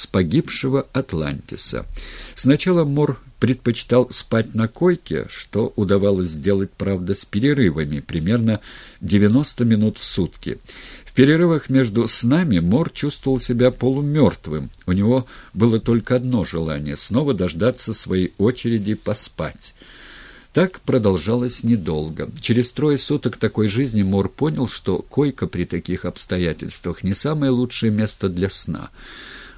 с погибшего Атлантиса. Сначала Мор предпочитал спать на койке, что удавалось сделать, правда, с перерывами, примерно 90 минут в сутки. В перерывах между снами Мор чувствовал себя полумертвым. У него было только одно желание — снова дождаться своей очереди поспать. Так продолжалось недолго. Через трое суток такой жизни Мор понял, что койка при таких обстоятельствах не самое лучшее место для сна.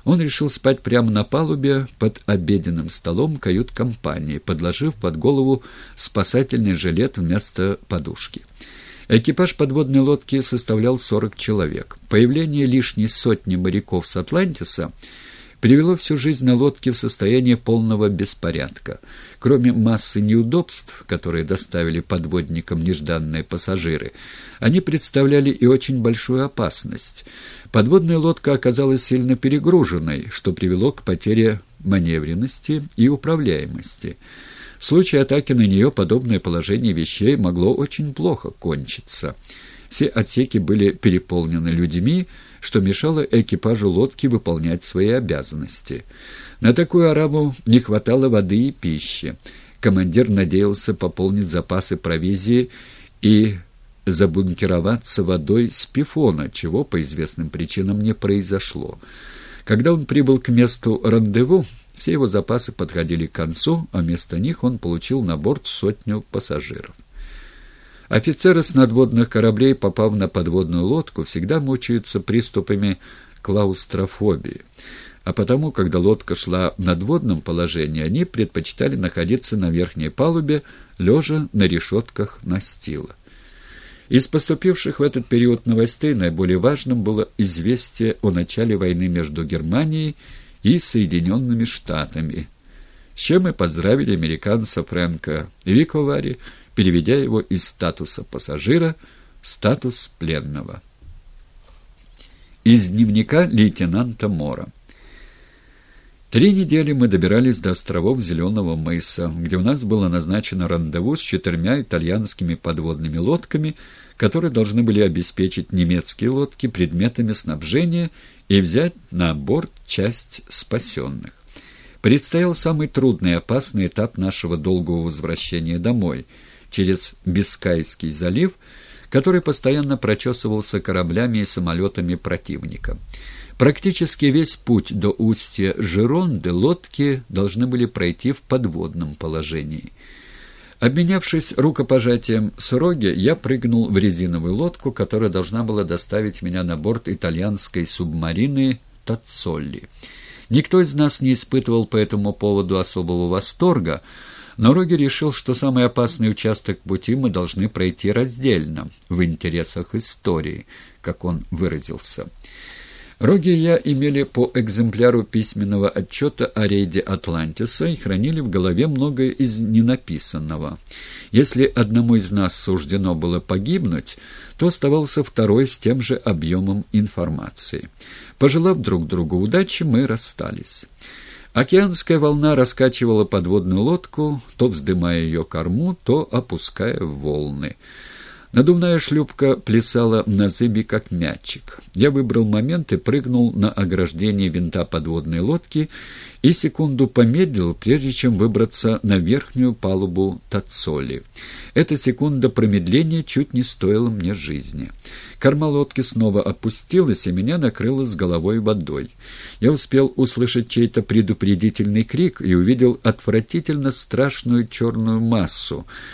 Он решил спать прямо на палубе под обеденным столом кают-компании, подложив под голову спасательный жилет вместо подушки. Экипаж подводной лодки составлял 40 человек. Появление лишней сотни моряков с Атлантиса привело всю жизнь на лодке в состояние полного беспорядка. Кроме массы неудобств, которые доставили подводникам нежданные пассажиры, они представляли и очень большую опасность. Подводная лодка оказалась сильно перегруженной, что привело к потере маневренности и управляемости. В случае атаки на нее подобное положение вещей могло очень плохо кончиться. Все отсеки были переполнены людьми, что мешало экипажу лодки выполнять свои обязанности. На такую арабу не хватало воды и пищи. Командир надеялся пополнить запасы провизии и забункироваться водой с пифона, чего по известным причинам не произошло. Когда он прибыл к месту рандеву, все его запасы подходили к концу, а вместо них он получил на борт сотню пассажиров. Офицеры с надводных кораблей, попав на подводную лодку, всегда мучаются приступами клаустрофобии. А потому, когда лодка шла в надводном положении, они предпочитали находиться на верхней палубе, лежа на решетках настила. Из поступивших в этот период новостей наиболее важным было известие о начале войны между Германией и Соединенными Штатами, с чем мы поздравили американца Фрэнка Виковари, переведя его из статуса пассажира в статус пленного. Из дневника лейтенанта Мора. Три недели мы добирались до островов Зеленого мыса, где у нас было назначено рандеву с четырьмя итальянскими подводными лодками, которые должны были обеспечить немецкие лодки предметами снабжения и взять на борт часть спасенных. Предстоял самый трудный и опасный этап нашего долгого возвращения домой – через Бискайский залив, который постоянно прочесывался кораблями и самолетами противника. Практически весь путь до устья Жеронды лодки должны были пройти в подводном положении. Обменявшись рукопожатием с Роги, я прыгнул в резиновую лодку, которая должна была доставить меня на борт итальянской субмарины «Тацолли». Никто из нас не испытывал по этому поводу особого восторга, но Роги решил, что самый опасный участок пути мы должны пройти раздельно, в интересах истории, как он выразился. Роги и я имели по экземпляру письменного отчета о рейде Атлантиса и хранили в голове многое из ненаписанного. Если одному из нас суждено было погибнуть, то оставался второй с тем же объемом информации. Пожелав друг другу удачи, мы расстались. Океанская волна раскачивала подводную лодку, то вздымая ее корму, то опуская волны. Надувная шлюпка плясала на зыбе, как мячик. Я выбрал момент и прыгнул на ограждение винта подводной лодки и секунду помедлил, прежде чем выбраться на верхнюю палубу Тацоли. Эта секунда промедления чуть не стоила мне жизни. Корма лодки снова опустилась, и меня накрыло с головой водой. Я успел услышать чей-то предупредительный крик и увидел отвратительно страшную черную массу,